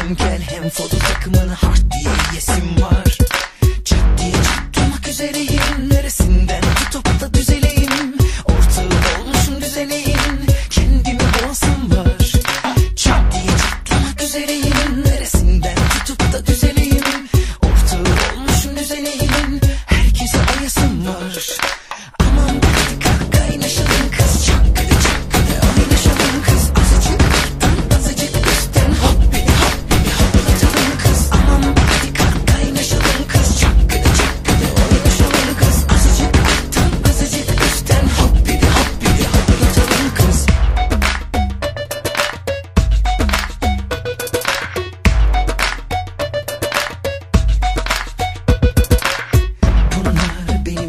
kimken Hem foto takımını hard diye yesim var. Ciddi ciddi olmak üzereyim neresin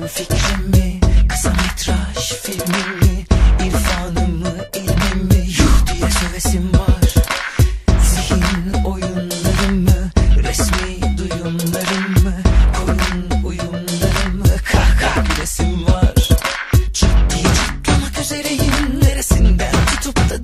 Benim fikrim mi? Kısa metraj filmim mi? İrfanım mı? İlmim mi? Yuh diye sövesim var Zihin oyunlarım mı? Resmi duyumlarım mı? Koyun uyumlarım mı? Kah Kahkaha gülesim var Ciddiye tutlamak üzereyim Neresinden tutup da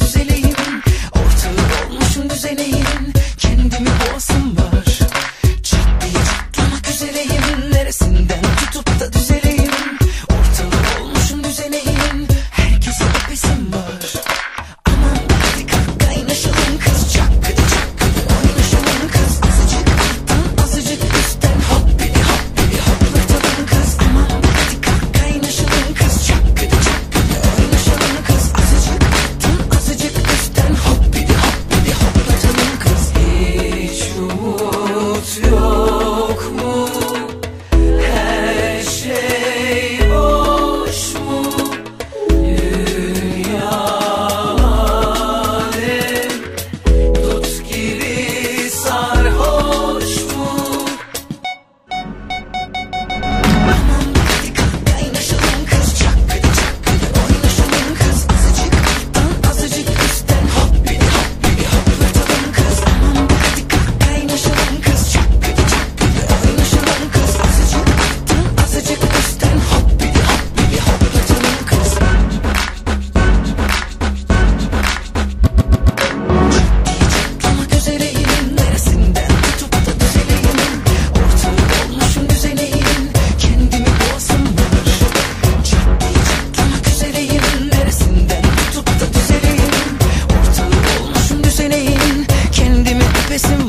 Senhor.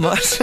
Vamos.